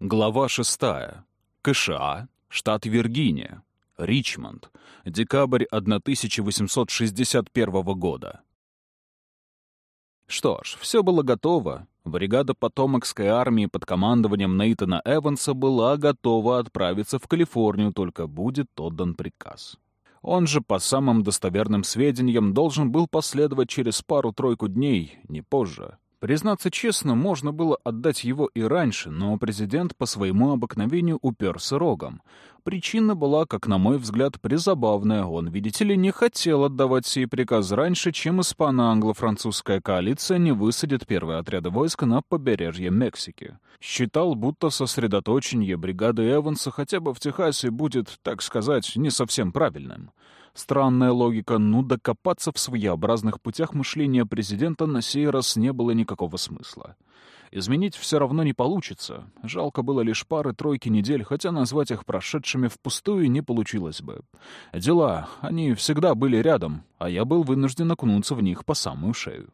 Глава 6. КША, штат Виргиния. Ричмонд. Декабрь 1861 года. Что ж, все было готово. Бригада Потомокской армии под командованием Нейтана Эванса была готова отправиться в Калифорнию, только будет отдан приказ. Он же, по самым достоверным сведениям, должен был последовать через пару-тройку дней, не позже. Признаться честно, можно было отдать его и раньше, но президент по своему обыкновению уперся рогом. Причина была, как на мой взгляд, призабавная. Он, видите ли, не хотел отдавать сей приказ раньше, чем испано-англо-французская коалиция не высадит первые отряды войск на побережье Мексики. Считал, будто сосредоточение бригады Эванса хотя бы в Техасе будет, так сказать, не совсем правильным. Странная логика, ну докопаться в своеобразных путях мышления президента на сей раз не было никакого смысла. Изменить все равно не получится. Жалко было лишь пары-тройки недель, хотя назвать их прошедшими впустую не получилось бы. Дела, они всегда были рядом, а я был вынужден окунуться в них по самую шею.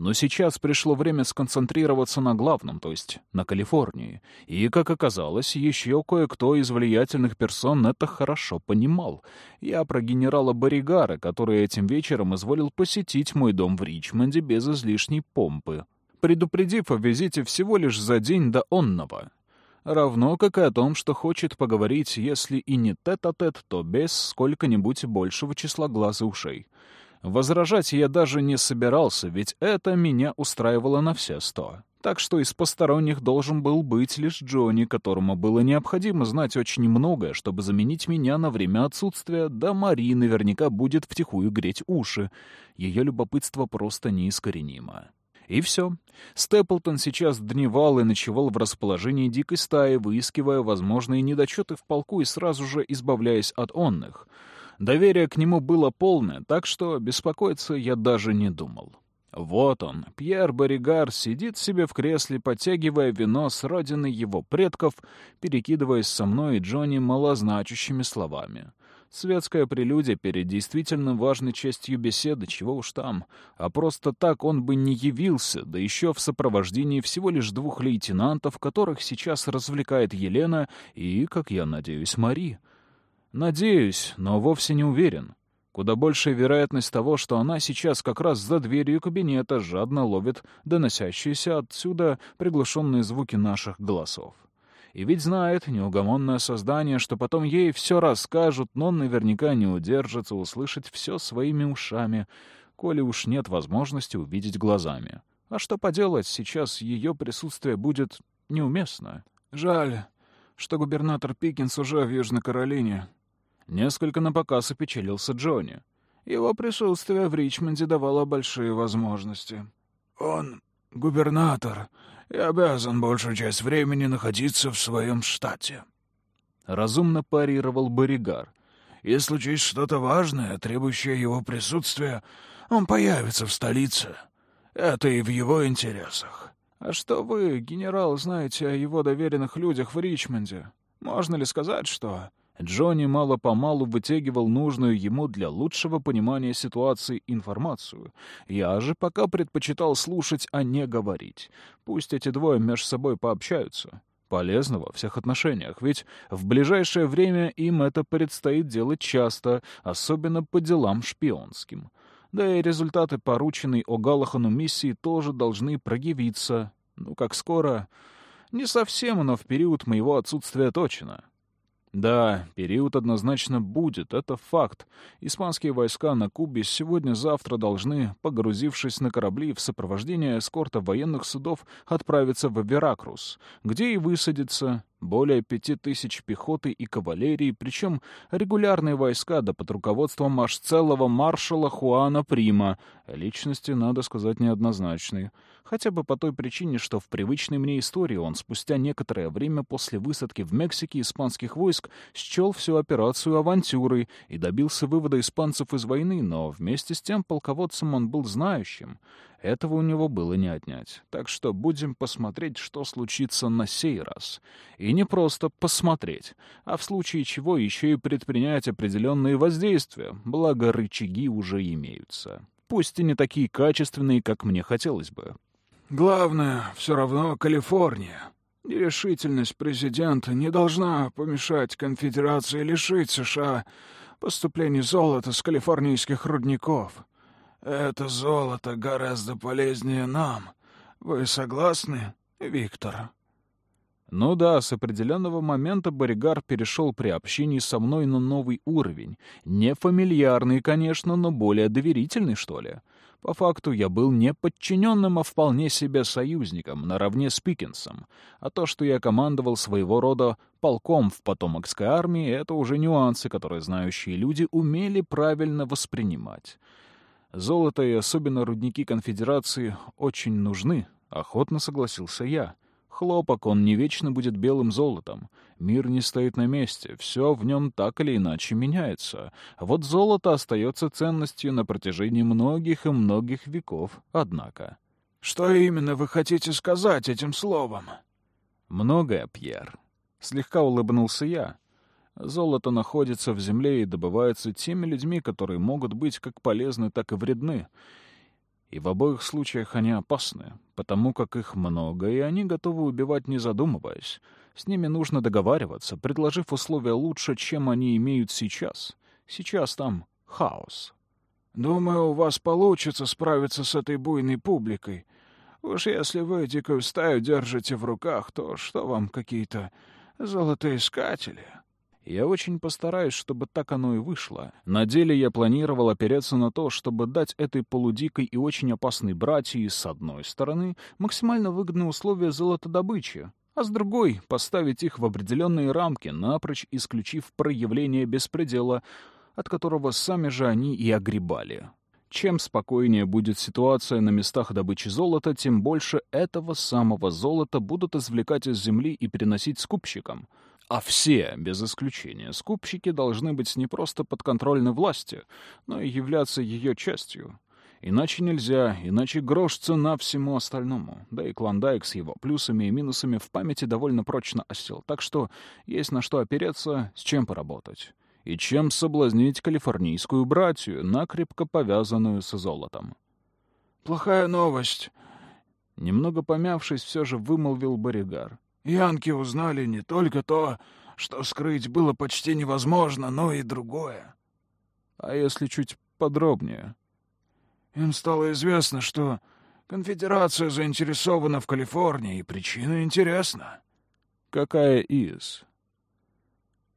Но сейчас пришло время сконцентрироваться на главном, то есть на Калифорнии. И, как оказалось, еще кое-кто из влиятельных персон это хорошо понимал. Я про генерала Боригара, который этим вечером изволил посетить мой дом в Ричмонде без излишней помпы, предупредив о визите всего лишь за день до онного. Равно как и о том, что хочет поговорить, если и не тет-а-тет, -тет, то без сколько-нибудь большего числа глаз и ушей. Возражать я даже не собирался, ведь это меня устраивало на все сто. Так что из посторонних должен был быть лишь Джонни, которому было необходимо знать очень многое, чтобы заменить меня на время отсутствия, да Мари наверняка будет втихую греть уши. Ее любопытство просто неискоренимо. И все. Степлтон сейчас дневал и ночевал в расположении дикой стаи, выискивая возможные недочеты в полку и сразу же избавляясь от онных — Доверие к нему было полное, так что беспокоиться я даже не думал. Вот он, Пьер Боригар, сидит себе в кресле, подтягивая вино с родины его предков, перекидываясь со мной и Джонни малозначащими словами. Светская прелюдия перед действительно важной частью беседы, чего уж там. А просто так он бы не явился, да еще в сопровождении всего лишь двух лейтенантов, которых сейчас развлекает Елена и, как я надеюсь, Мари. Надеюсь, но вовсе не уверен. Куда большая вероятность того, что она сейчас как раз за дверью кабинета жадно ловит доносящиеся отсюда приглушенные звуки наших голосов. И ведь знает неугомонное создание, что потом ей все расскажут, но наверняка не удержится услышать все своими ушами, коли уж нет возможности увидеть глазами. А что поделать, сейчас ее присутствие будет неуместно. Жаль, что губернатор Пикинс уже в Южной Каролине, Несколько напоказ опечалился Джонни. Его присутствие в Ричмонде давало большие возможности. «Он губернатор и обязан большую часть времени находиться в своем штате», — разумно парировал Боригар. «И случись что-то важное, требующее его присутствия, он появится в столице. Это и в его интересах». «А что вы, генерал, знаете о его доверенных людях в Ричмонде? Можно ли сказать, что...» Джонни мало-помалу вытягивал нужную ему для лучшего понимания ситуации информацию. Я же пока предпочитал слушать, а не говорить. Пусть эти двое между собой пообщаются. Полезно во всех отношениях, ведь в ближайшее время им это предстоит делать часто, особенно по делам шпионским. Да и результаты порученной О'Галлахану миссии тоже должны проявиться. Ну, как скоро... Не совсем, но в период моего отсутствия точно. Да, период однозначно будет, это факт. Испанские войска на Кубе сегодня-завтра должны, погрузившись на корабли в сопровождение эскорта военных судов, отправиться в Веракрус, где и высадиться более пяти тысяч пехоты и кавалерии, причем регулярные войска да под руководством аж целого маршала Хуана Прима, личности, надо сказать, неоднозначные. Хотя бы по той причине, что в привычной мне истории он спустя некоторое время после высадки в Мексике испанских войск счел всю операцию авантюрой и добился вывода испанцев из войны, но вместе с тем полководцем он был знающим. Этого у него было не отнять. Так что будем посмотреть, что случится на сей раз. И не просто посмотреть, а в случае чего еще и предпринять определенные воздействия, благо рычаги уже имеются. Пусть и не такие качественные, как мне хотелось бы. «Главное, все равно Калифорния», Нерешительность президента не должна помешать конфедерации лишить США поступлений золота с калифорнийских рудников. Это золото гораздо полезнее нам. Вы согласны, Виктор?» Ну да, с определенного момента Боригар перешел при общении со мной на новый уровень. Не фамильярный, конечно, но более доверительный, что ли. По факту я был не подчиненным, а вполне себе союзником, наравне с Пикинсом. А то, что я командовал своего рода полком в потомокской армии, это уже нюансы, которые знающие люди умели правильно воспринимать. Золото и особенно рудники конфедерации очень нужны, охотно согласился я. Хлопок, он не вечно будет белым золотом. Мир не стоит на месте, все в нем так или иначе меняется. вот золото остается ценностью на протяжении многих и многих веков, однако. «Что именно вы хотите сказать этим словом?» «Многое, Пьер». Слегка улыбнулся я. Золото находится в земле и добывается теми людьми, которые могут быть как полезны, так и вредны. И в обоих случаях они опасны, потому как их много, и они готовы убивать, не задумываясь. С ними нужно договариваться, предложив условия лучше, чем они имеют сейчас. Сейчас там хаос. «Думаю, у вас получится справиться с этой буйной публикой. Уж если вы дикую стаю держите в руках, то что вам какие-то золотоискатели?» Я очень постараюсь, чтобы так оно и вышло. На деле я планировал опереться на то, чтобы дать этой полудикой и очень опасной братьи, с одной стороны, максимально выгодные условия золотодобычи, а с другой — поставить их в определенные рамки, напрочь исключив проявление беспредела, от которого сами же они и огребали. Чем спокойнее будет ситуация на местах добычи золота, тем больше этого самого золота будут извлекать из земли и переносить скупщикам — а все, без исключения, скупщики должны быть не просто подконтрольны власти, но и являться ее частью. Иначе нельзя, иначе грош цена всему остальному. Да и Клондайк с его плюсами и минусами в памяти довольно прочно осел. Так что есть на что опереться, с чем поработать. И чем соблазнить калифорнийскую братью, накрепко повязанную с золотом. «Плохая новость», — немного помявшись, все же вымолвил Боригар. Янки узнали не только то, что скрыть было почти невозможно, но и другое. А если чуть подробнее? Им стало известно, что конфедерация заинтересована в Калифорнии, и причина интересна. Какая из?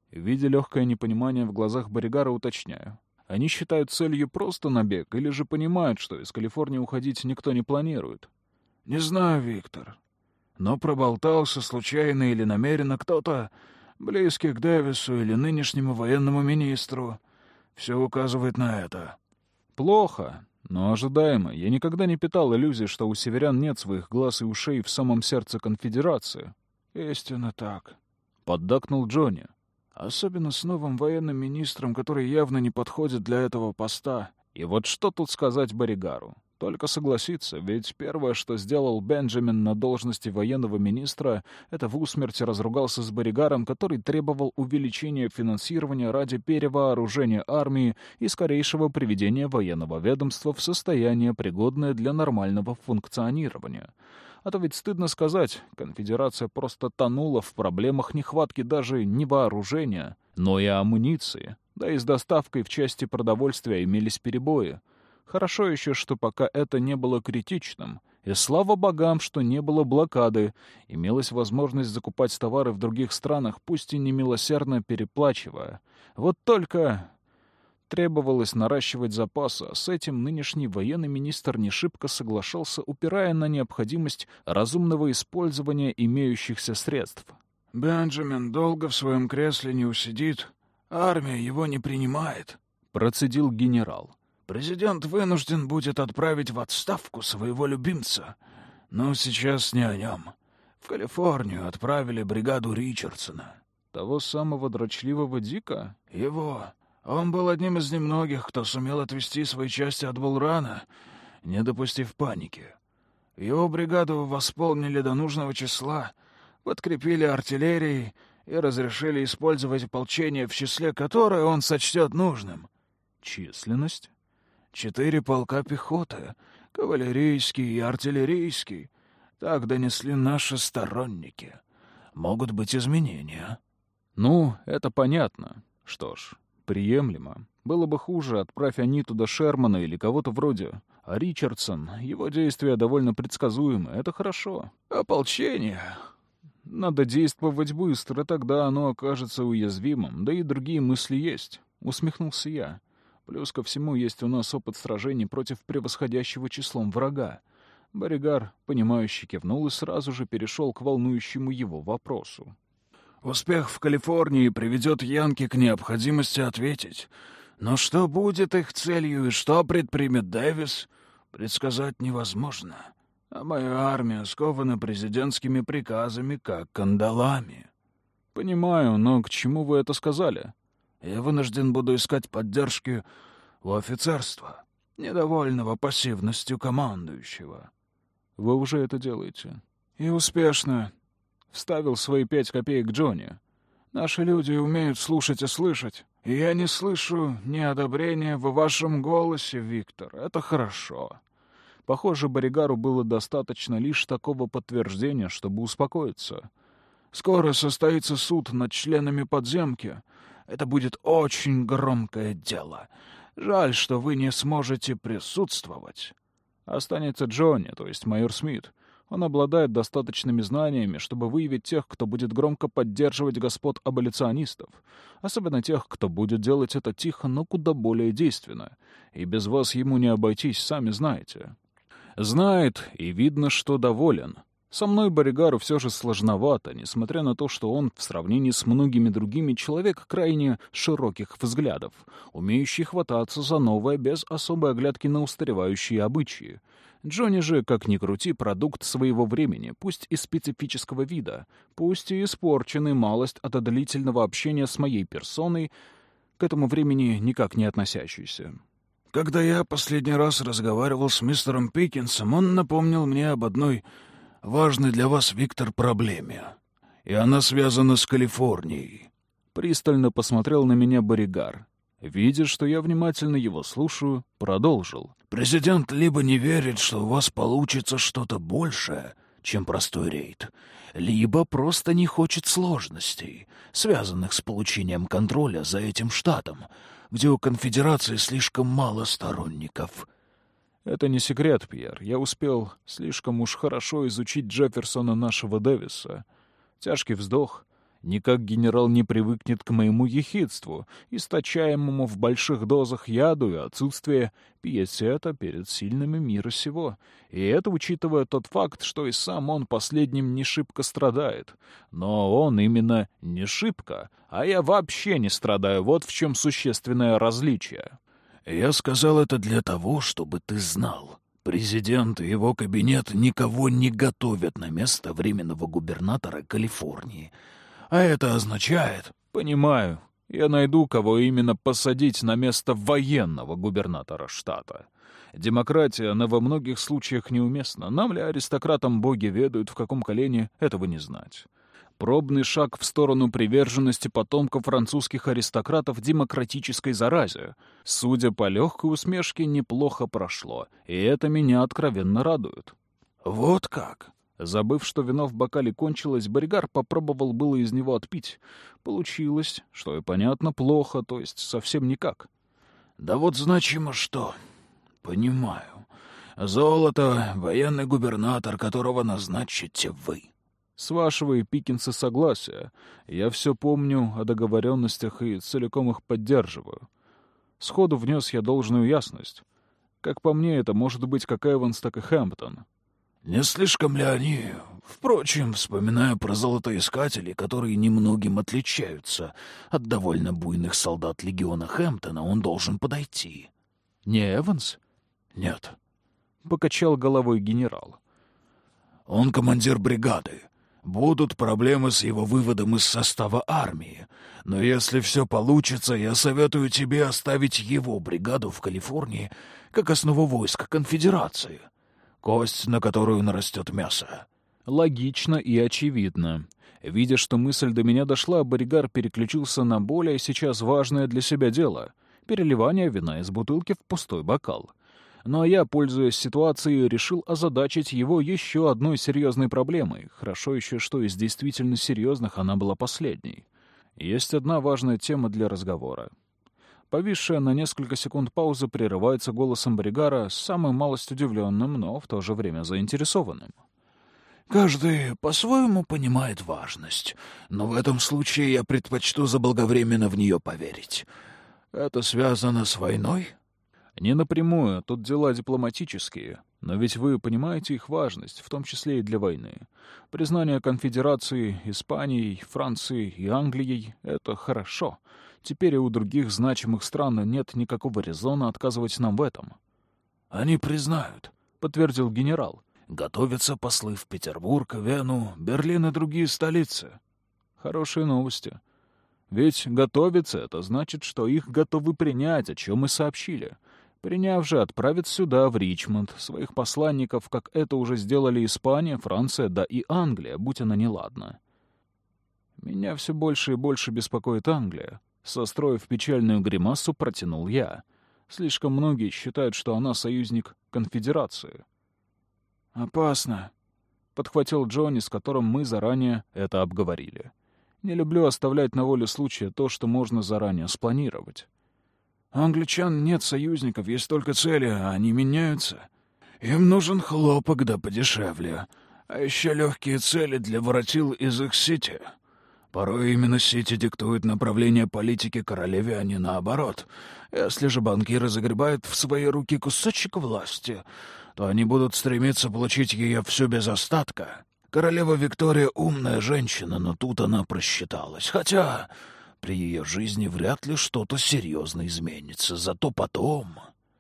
Видя легкое непонимание в глазах Боригара, уточняю. Они считают целью просто набег, или же понимают, что из Калифорнии уходить никто не планирует? Не знаю, Виктор но проболтался случайно или намеренно кто-то, близкий к Дэвису или нынешнему военному министру. Все указывает на это. Плохо, но ожидаемо. Я никогда не питал иллюзий, что у северян нет своих глаз и ушей в самом сердце конфедерации. Истинно так. Поддакнул Джонни. Особенно с новым военным министром, который явно не подходит для этого поста. И вот что тут сказать Боригару? Только согласиться, ведь первое, что сделал Бенджамин на должности военного министра, это в усмерти разругался с Боригаром, который требовал увеличения финансирования ради перевооружения армии и скорейшего приведения военного ведомства в состояние, пригодное для нормального функционирования. А то ведь стыдно сказать, конфедерация просто тонула в проблемах нехватки даже не вооружения, но и амуниции. Да и с доставкой в части продовольствия имелись перебои. Хорошо еще, что пока это не было критичным. И слава богам, что не было блокады. Имелась возможность закупать товары в других странах, пусть и немилосердно переплачивая. Вот только требовалось наращивать запасы, а с этим нынешний военный министр не шибко соглашался, упирая на необходимость разумного использования имеющихся средств. «Бенджамин долго в своем кресле не усидит. Армия его не принимает», — процедил генерал. Президент вынужден будет отправить в отставку своего любимца. Но сейчас не о нем. В Калифорнию отправили бригаду Ричардсона. Того самого дрочливого Дика? Его. Он был одним из немногих, кто сумел отвести свои части от Булрана, не допустив паники. Его бригаду восполнили до нужного числа, подкрепили артиллерией и разрешили использовать ополчение, в числе которое он сочтет нужным. Численность? Четыре полка пехоты, кавалерийский и артиллерийский. Так донесли наши сторонники. могут быть изменения». «Ну, это понятно. Что ж, приемлемо. Было бы хуже, отправь они туда Шермана или кого-то вроде. А Ричардсон, его действия довольно предсказуемы. Это хорошо. Ополчение. Надо действовать быстро, тогда оно окажется уязвимым. Да и другие мысли есть. Усмехнулся я. Плюс ко всему есть у нас опыт сражений против превосходящего числом врага. Боригар, понимающий, кивнул и сразу же перешел к волнующему его вопросу. «Успех в Калифорнии приведет Янки к необходимости ответить. Но что будет их целью и что предпримет Дэвис, предсказать невозможно. А моя армия скована президентскими приказами, как кандалами». «Понимаю, но к чему вы это сказали?» «Я вынужден буду искать поддержки у офицерства, недовольного пассивностью командующего». Вы уже это делаете. И успешно. Вставил свои пять копеек Джонни. Наши люди умеют слушать и слышать. И я не слышу ни одобрения в вашем голосе, Виктор. Это хорошо. Похоже, Боригару было достаточно лишь такого подтверждения, чтобы успокоиться. Скоро состоится суд над членами подземки. Это будет очень громкое дело. Жаль, что вы не сможете присутствовать. Останется Джонни, то есть майор Смит. Он обладает достаточными знаниями, чтобы выявить тех, кто будет громко поддерживать господ аболиционистов, особенно тех, кто будет делать это тихо, но куда более действенно. И без вас ему не обойтись, сами знаете. Знает, и видно, что доволен. Со мной Боригару все же сложновато, несмотря на то, что он в сравнении с многими другими человек крайне широких взглядов, умеющий хвататься за новое без особой оглядки на устаревающие обычаи. Джонни же, как ни крути, продукт своего времени, пусть и специфического вида, пусть и испорченный малость от длительного общения с моей персоной, к этому времени никак не относящийся. Когда я последний раз разговаривал с мистером Пикинсом, он напомнил мне об одной важной для вас, Виктор, проблеме. И она связана с Калифорнией». Пристально посмотрел на меня Боригар. Видя, что я внимательно его слушаю, продолжил. «Президент либо не верит, что у вас получится что-то большее, чем простой рейд, либо просто не хочет сложностей, связанных с получением контроля за этим штатом, где у конфедерации слишком мало сторонников. Это не секрет, Пьер. Я успел слишком уж хорошо изучить Джефферсона нашего Дэвиса. Тяжкий вздох. Никак генерал не привыкнет к моему ехидству, источаемому в больших дозах яду и отсутствие пиетета перед сильными мира сего. И это учитывая тот факт, что и сам он последним не шибко страдает. Но он именно не шибко, а я вообще не страдаю. Вот в чем существенное различие. Я сказал это для того, чтобы ты знал. Президент и его кабинет никого не готовят на место временного губернатора Калифорнии. А это означает... Понимаю. Я найду, кого именно посадить на место военного губернатора штата. Демократия, она во многих случаях неуместна. Нам ли, аристократам, боги ведают, в каком колене, этого не знать пробный шаг в сторону приверженности потомков французских аристократов демократической заразе. Судя по легкой усмешке, неплохо прошло, и это меня откровенно радует. «Вот как!» Забыв, что вино в бокале кончилось, Боригар попробовал было из него отпить. Получилось, что и понятно, плохо, то есть совсем никак. «Да вот значимо что. Понимаю. Золото — военный губернатор, которого назначите вы. С вашего и Пикинса согласия. Я все помню о договоренностях и целиком их поддерживаю. Сходу внес я должную ясность. Как по мне, это может быть как Эванс, так и Хэмптон. Не слишком ли они... Впрочем, вспоминая про золотоискателей, которые немногим отличаются от довольно буйных солдат легиона Хэмптона, он должен подойти. Не Эванс? Нет. Покачал головой генерал. Он командир бригады. Будут проблемы с его выводом из состава армии. Но если все получится, я советую тебе оставить его бригаду в Калифорнии как основу войск конфедерации. Кость, на которую нарастет мясо. Логично и очевидно. Видя, что мысль до меня дошла, Боригар переключился на более сейчас важное для себя дело — переливание вина из бутылки в пустой бокал. Но я, пользуясь ситуацией, решил озадачить его еще одной серьезной проблемой. Хорошо еще, что из действительно серьезных она была последней. Есть одна важная тема для разговора. Повисшая на несколько секунд пауза прерывается голосом Бригара, самым малость удивленным, но в то же время заинтересованным. «Каждый по-своему понимает важность, но в этом случае я предпочту заблаговременно в нее поверить. Это связано с войной?» Не напрямую, тут дела дипломатические. Но ведь вы понимаете их важность, в том числе и для войны. Признание конфедерации Испанией, Францией и Англией — это хорошо. Теперь и у других значимых стран нет никакого резона отказывать нам в этом. «Они признают», — подтвердил генерал. «Готовятся послы в Петербург, Вену, Берлин и другие столицы». Хорошие новости. Ведь готовиться — это значит, что их готовы принять, о чем мы сообщили. Приняв же, отправят сюда, в Ричмонд, своих посланников, как это уже сделали Испания, Франция, да и Англия, будь она неладна. Меня все больше и больше беспокоит Англия. Состроив печальную гримасу, протянул я. Слишком многие считают, что она союзник конфедерации. «Опасно», — подхватил Джонни, с которым мы заранее это обговорили. «Не люблю оставлять на воле случая то, что можно заранее спланировать». У англичан нет союзников, есть только цели, а они меняются. Им нужен хлопок да подешевле, а еще легкие цели для воротил из их сити. Порой именно сити диктуют направление политики королеве, а не наоборот. Если же банкиры загребают в свои руки кусочек власти, то они будут стремиться получить ее всю без остатка. Королева Виктория умная женщина, но тут она просчиталась. Хотя при ее жизни вряд ли что-то серьезно изменится, зато потом...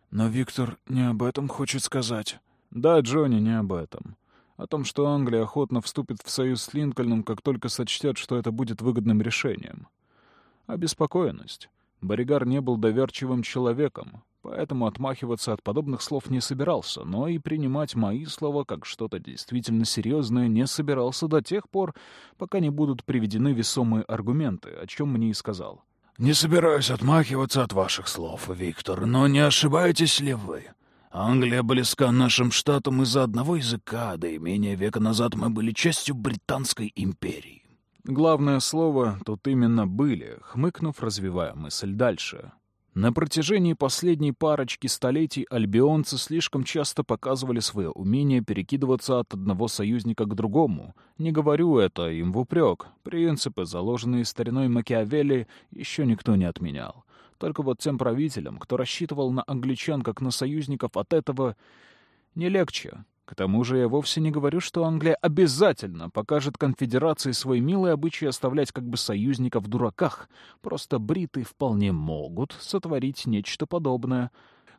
Но Виктор не об этом хочет сказать. Да, Джонни, не об этом. О том, что Англия охотно вступит в союз с Линкольном, как только сочтет, что это будет выгодным решением. Обеспокоенность. Боригар не был доверчивым человеком, поэтому отмахиваться от подобных слов не собирался, но и принимать мои слова как что-то действительно серьезное не собирался до тех пор, пока не будут приведены весомые аргументы, о чем мне и сказал. «Не собираюсь отмахиваться от ваших слов, Виктор, но не ошибаетесь ли вы? Англия близка нашим штатам из-за одного языка, да и менее века назад мы были частью Британской империи». Главное слово тут именно «были», хмыкнув, развивая мысль дальше. На протяжении последней парочки столетий альбионцы слишком часто показывали свое умение перекидываться от одного союзника к другому. Не говорю это им в упрек. Принципы, заложенные стариной Макиавелли, еще никто не отменял. Только вот тем правителям, кто рассчитывал на англичан как на союзников, от этого не легче. К тому же я вовсе не говорю, что Англия обязательно покажет конфедерации свой милый обычай оставлять как бы союзника в дураках. Просто бриты вполне могут сотворить нечто подобное.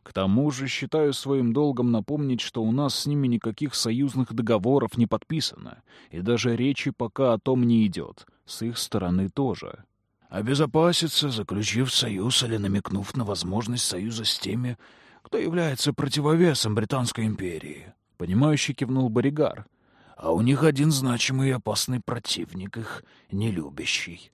К тому же считаю своим долгом напомнить, что у нас с ними никаких союзных договоров не подписано, и даже речи пока о том не идет. С их стороны тоже. Обезопаситься, заключив союз или намекнув на возможность союза с теми, кто является противовесом Британской империи. — понимающе кивнул Боригар. «А у них один значимый и опасный противник, их нелюбящий.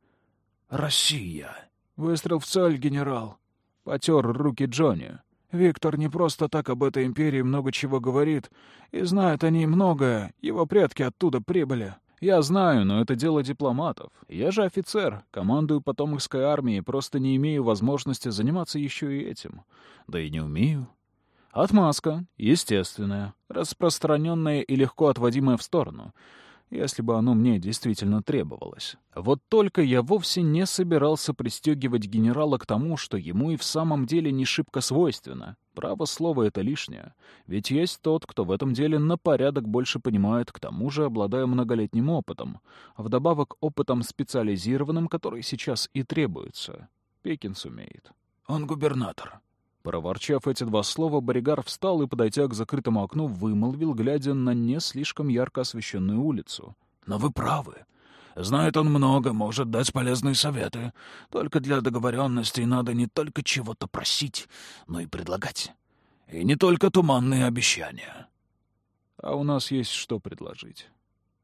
Россия». «Выстрел в цель, генерал», — потер руки Джонни. «Виктор не просто так об этой империи много чего говорит, и знают они многое, его предки оттуда прибыли». «Я знаю, но это дело дипломатов. Я же офицер, командую потомокской армией, просто не имею возможности заниматься еще и этим. Да и не умею. Отмазка, естественная, распространенная и легко отводимая в сторону, если бы оно мне действительно требовалось. Вот только я вовсе не собирался пристегивать генерала к тому, что ему и в самом деле не шибко свойственно. Право слово — это лишнее. Ведь есть тот, кто в этом деле на порядок больше понимает, к тому же обладая многолетним опытом, вдобавок опытом специализированным, который сейчас и требуется. Пекин сумеет. «Он губернатор», Проворчав эти два слова, Боригар встал и, подойдя к закрытому окну, вымолвил, глядя на не слишком ярко освещенную улицу. «Но вы правы. Знает он много, может дать полезные советы. Только для договоренностей надо не только чего-то просить, но и предлагать. И не только туманные обещания». «А у нас есть что предложить».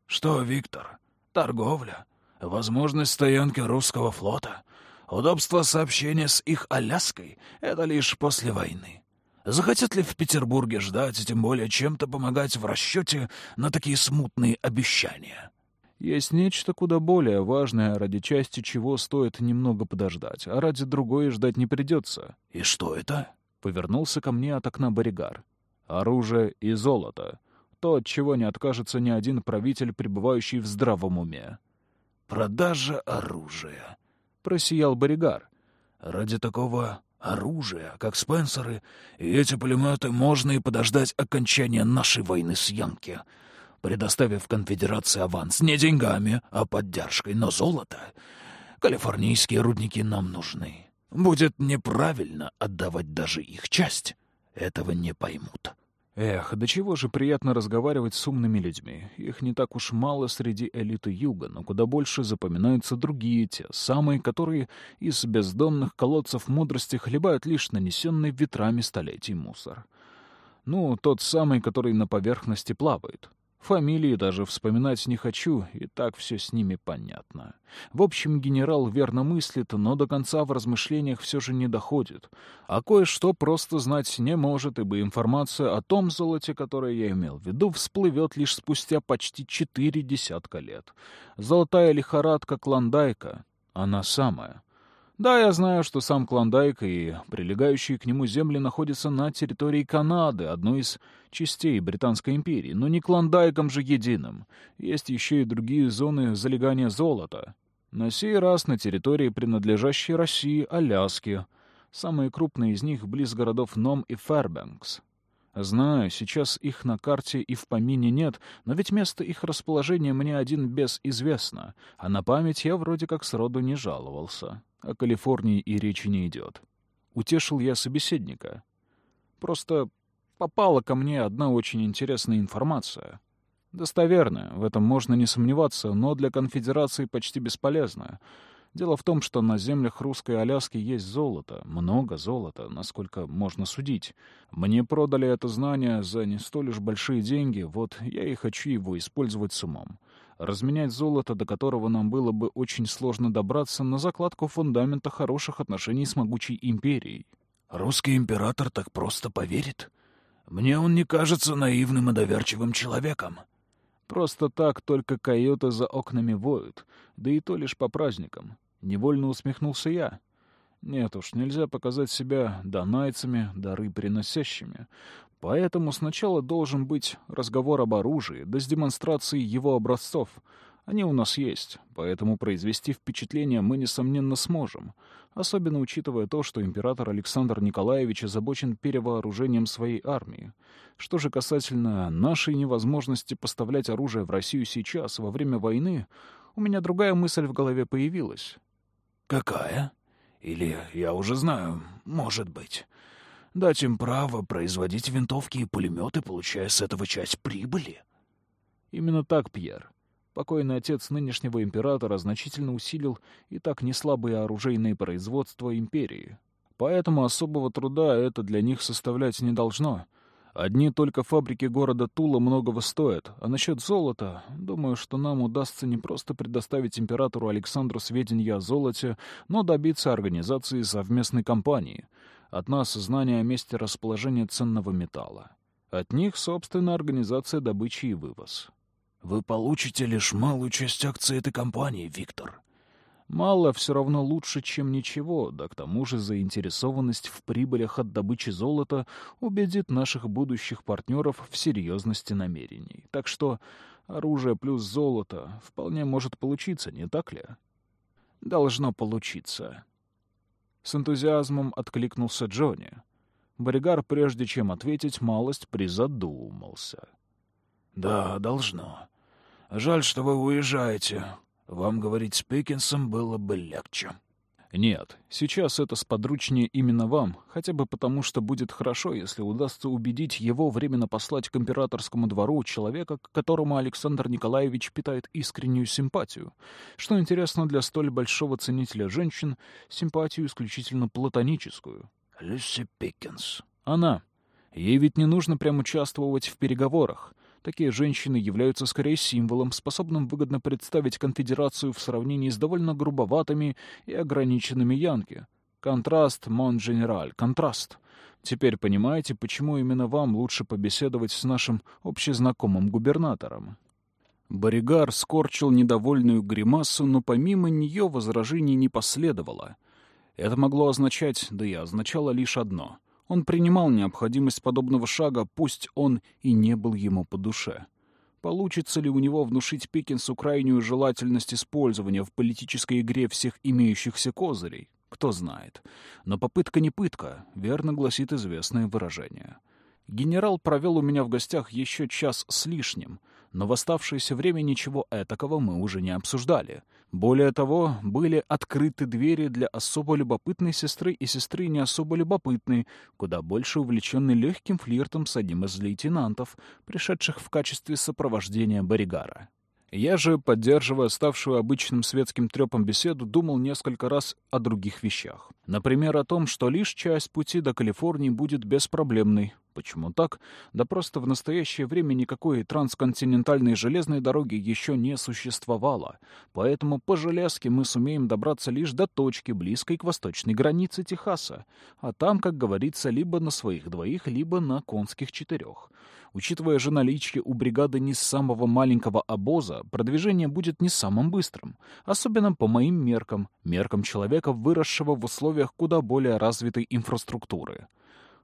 «Что, Виктор? Торговля? Возможность стоянки русского флота?» Удобство сообщения с их Аляской — это лишь после войны. Захотят ли в Петербурге ждать тем более чем-то помогать в расчете на такие смутные обещания? Есть нечто куда более важное, ради части чего стоит немного подождать, а ради другой ждать не придется. И что это? Повернулся ко мне от окна Боригар. Оружие и золото. То, от чего не откажется ни один правитель, пребывающий в здравом уме. Продажа оружия. Просиял Боригар. Ради такого оружия, как Спенсеры, и эти пулеметы можно и подождать окончания нашей войны с Янки предоставив конфедерации аванс не деньгами, а поддержкой, но золото. Калифорнийские рудники нам нужны. Будет неправильно отдавать даже их часть. Этого не поймут. Эх, до чего же приятно разговаривать с умными людьми. Их не так уж мало среди элиты Юга, но куда больше запоминаются другие, те самые, которые из бездонных колодцев мудрости хлебают лишь нанесенный ветрами столетий мусор. Ну, тот самый, который на поверхности плавает. Фамилии даже вспоминать не хочу, и так все с ними понятно. В общем, генерал верно мыслит, но до конца в размышлениях все же не доходит. А кое-что просто знать не может, ибо информация о том золоте, которое я имел в виду, всплывет лишь спустя почти четыре десятка лет. Золотая лихорадка Клондайка, она самая. Да, я знаю, что сам Клондайк и прилегающие к нему земли находятся на территории Канады, одной из частей Британской империи, но не Клондайком же единым. Есть еще и другие зоны залегания золота. На сей раз на территории, принадлежащей России, Аляски. Самые крупные из них близ городов Ном и Фэрбэнкс. Знаю, сейчас их на карте и в помине нет, но ведь место их расположения мне один без известно, а на память я вроде как сроду не жаловался. О Калифорнии и речи не идет. Утешил я собеседника. Просто попала ко мне одна очень интересная информация. Достоверная, в этом можно не сомневаться, но для конфедерации почти бесполезная. Дело в том, что на землях русской Аляски есть золото, много золота, насколько можно судить. Мне продали это знание за не столь уж большие деньги, вот я и хочу его использовать с умом разменять золото, до которого нам было бы очень сложно добраться, на закладку фундамента хороших отношений с могучей империей. Русский император так просто поверит? Мне он не кажется наивным и доверчивым человеком. Просто так только койоты за окнами воют, да и то лишь по праздникам. Невольно усмехнулся я. Нет уж, нельзя показать себя донайцами, дары приносящими. Поэтому сначала должен быть разговор об оружии, да с демонстрацией его образцов. Они у нас есть, поэтому произвести впечатление мы, несомненно, сможем, особенно учитывая то, что император Александр Николаевич озабочен перевооружением своей армии. Что же касательно нашей невозможности поставлять оружие в Россию сейчас, во время войны, у меня другая мысль в голове появилась. «Какая? Или я уже знаю, может быть дать им право производить винтовки и пулеметы, получая с этого часть прибыли. Именно так, Пьер. Покойный отец нынешнего императора значительно усилил и так неслабые оружейные производства империи. Поэтому особого труда это для них составлять не должно. Одни только фабрики города Тула многого стоят, а насчет золота, думаю, что нам удастся не просто предоставить императору Александру сведения о золоте, но добиться организации совместной кампании — от нас знание о месте расположения ценного металла. От них, собственно, организация добычи и вывоз. Вы получите лишь малую часть акций этой компании, Виктор. Мало все равно лучше, чем ничего, да к тому же заинтересованность в прибылях от добычи золота убедит наших будущих партнеров в серьезности намерений. Так что оружие плюс золото вполне может получиться, не так ли? Должно получиться. С энтузиазмом откликнулся Джонни. Боригар, прежде чем ответить, малость призадумался. «Да, должно. Жаль, что вы уезжаете. Вам говорить с Пикинсом было бы легче». Нет, сейчас это сподручнее именно вам, хотя бы потому, что будет хорошо, если удастся убедить его временно послать к императорскому двору человека, к которому Александр Николаевич питает искреннюю симпатию. Что интересно для столь большого ценителя женщин, симпатию исключительно платоническую. Люси Пиккинс. Она. Ей ведь не нужно прям участвовать в переговорах. Такие женщины являются скорее символом, способным выгодно представить конфедерацию в сравнении с довольно грубоватыми и ограниченными янки. Контраст, мон генераль, контраст. Теперь понимаете, почему именно вам лучше побеседовать с нашим общезнакомым губернатором?» Боригар скорчил недовольную гримасу, но помимо нее возражений не последовало. Это могло означать, да и означало лишь одно. Он принимал необходимость подобного шага, пусть он и не был ему по душе. Получится ли у него внушить Пекинсу крайнюю желательность использования в политической игре всех имеющихся козырей? Кто знает. Но попытка не пытка, верно гласит известное выражение. Генерал провел у меня в гостях еще час с лишним, но в оставшееся время ничего этакого мы уже не обсуждали. Более того, были открыты двери для особо любопытной сестры и сестры не особо любопытной, куда больше увлеченной легким флиртом с одним из лейтенантов, пришедших в качестве сопровождения Боригара. Я же, поддерживая ставшую обычным светским трепом беседу, думал несколько раз о других вещах. Например, о том, что лишь часть пути до Калифорнии будет беспроблемной, Почему так? Да просто в настоящее время никакой трансконтинентальной железной дороги еще не существовало, поэтому по железке мы сумеем добраться лишь до точки, близкой к восточной границе Техаса, а там, как говорится, либо на своих двоих, либо на конских четырех. Учитывая же наличие у бригады не самого маленького обоза, продвижение будет не самым быстрым, особенно по моим меркам, меркам человека, выросшего в условиях куда более развитой инфраструктуры.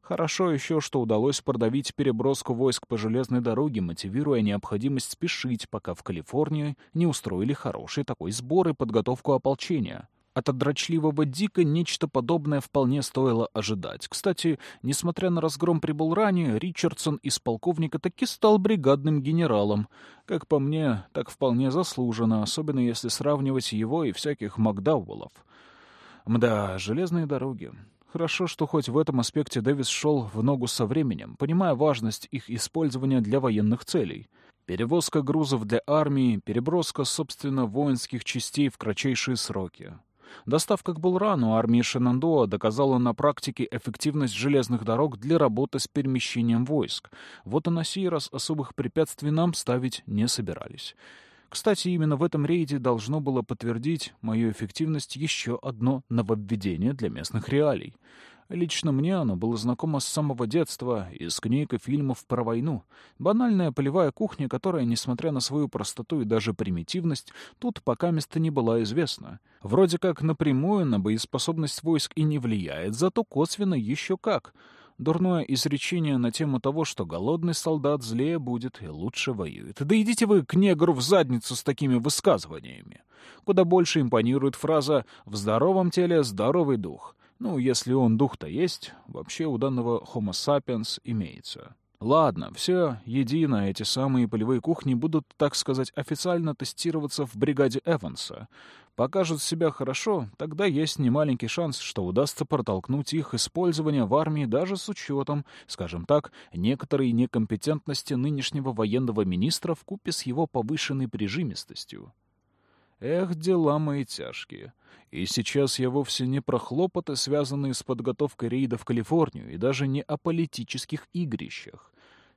Хорошо еще, что удалось продавить переброску войск по железной дороге, мотивируя необходимость спешить, пока в Калифорнии не устроили хороший такой сбор и подготовку ополчения. От дрочливого Дика нечто подобное вполне стоило ожидать. Кстати, несмотря на разгром при Булране, Ричардсон из полковника таки стал бригадным генералом. Как по мне, так вполне заслуженно, особенно если сравнивать его и всяких Макдауэллов. Мда, железные дороги. Хорошо, что хоть в этом аспекте Дэвис шел в ногу со временем, понимая важность их использования для военных целей. Перевозка грузов для армии, переброска, собственно, воинских частей в кратчайшие сроки. Доставка к Булрану армии Шенандоа доказала на практике эффективность железных дорог для работы с перемещением войск. Вот и на сей раз особых препятствий нам ставить не собирались. Кстати, именно в этом рейде должно было подтвердить мою эффективность еще одно нововведение для местных реалий. Лично мне оно было знакомо с самого детства, из книг и фильмов про войну. Банальная полевая кухня, которая, несмотря на свою простоту и даже примитивность, тут пока место не была известна. Вроде как напрямую на боеспособность войск и не влияет, зато косвенно еще как — Дурное изречение на тему того, что голодный солдат злее будет и лучше воюет. Да идите вы к негру в задницу с такими высказываниями. Куда больше импонирует фраза «в здоровом теле здоровый дух». Ну, если он дух-то есть, вообще у данного Homo sapiens имеется. Ладно, все едино, эти самые полевые кухни будут, так сказать, официально тестироваться в бригаде Эванса покажут себя хорошо, тогда есть немаленький шанс, что удастся протолкнуть их использование в армии даже с учетом, скажем так, некоторой некомпетентности нынешнего военного министра в купе с его повышенной прижимистостью. Эх, дела мои тяжкие. И сейчас я вовсе не про хлопоты, связанные с подготовкой рейда в Калифорнию, и даже не о политических игрищах.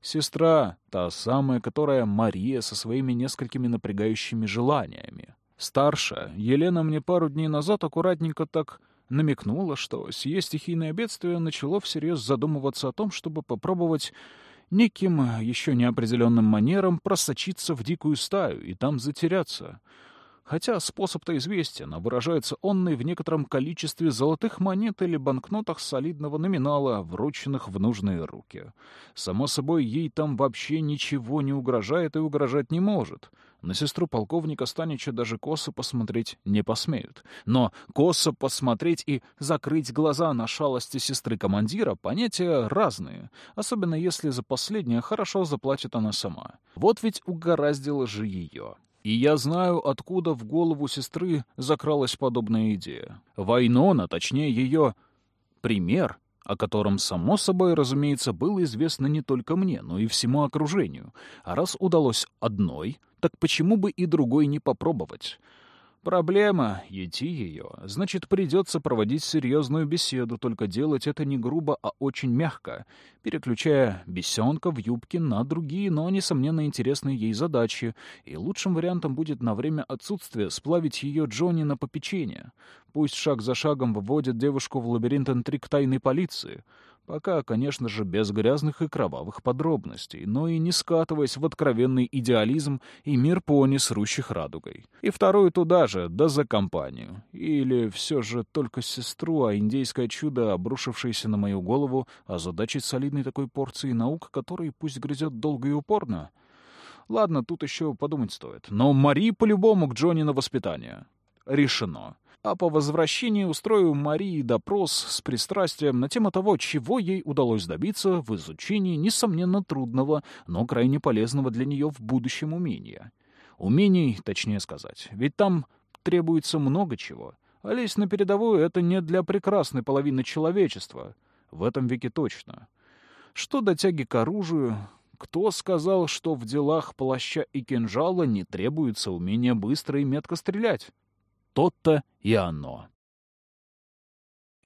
Сестра, та самая, которая Мария со своими несколькими напрягающими желаниями. Старшая, Елена мне пару дней назад аккуратненько так намекнула, что сие стихийное бедствие начало всерьез задумываться о том, чтобы попробовать неким еще неопределенным манером просочиться в дикую стаю и там затеряться — Хотя способ-то известен, а выражается онный в некотором количестве золотых монет или банкнотах солидного номинала, врученных в нужные руки. Само собой, ей там вообще ничего не угрожает и угрожать не может. На сестру полковника Станича даже косо посмотреть не посмеют. Но косо посмотреть и закрыть глаза на шалости сестры командира — понятия разные, особенно если за последнее хорошо заплатит она сама. Вот ведь угораздило же ее. И я знаю, откуда в голову сестры закралась подобная идея. Вайнона, точнее ее пример, о котором, само собой, разумеется, было известно не только мне, но и всему окружению. А раз удалось одной, так почему бы и другой не попробовать? Проблема — идти ее. Значит, придется проводить серьезную беседу, только делать это не грубо, а очень мягко, переключая бесенка в юбке на другие, но, несомненно, интересные ей задачи, и лучшим вариантом будет на время отсутствия сплавить ее Джонни на попечение. Пусть шаг за шагом выводит девушку в лабиринт интриг тайной полиции, пока, конечно же, без грязных и кровавых подробностей, но и не скатываясь в откровенный идеализм и мир пони, срущих радугой. И вторую туда же, да за компанию. Или все же только сестру, а индейское чудо, обрушившееся на мою голову, озадачить солидной такой порцией наук, которой пусть грызет долго и упорно. Ладно, тут еще подумать стоит. Но Мари по-любому к Джонни на воспитание. Решено а по возвращении устрою Марии допрос с пристрастием на тему того, чего ей удалось добиться в изучении несомненно трудного, но крайне полезного для нее в будущем умения. Умений, точнее сказать, ведь там требуется много чего. А лезть на передовую — это не для прекрасной половины человечества. В этом веке точно. Что до тяги к оружию, кто сказал, что в делах плаща и кинжала не требуется умение быстро и метко стрелять? То-то и оно.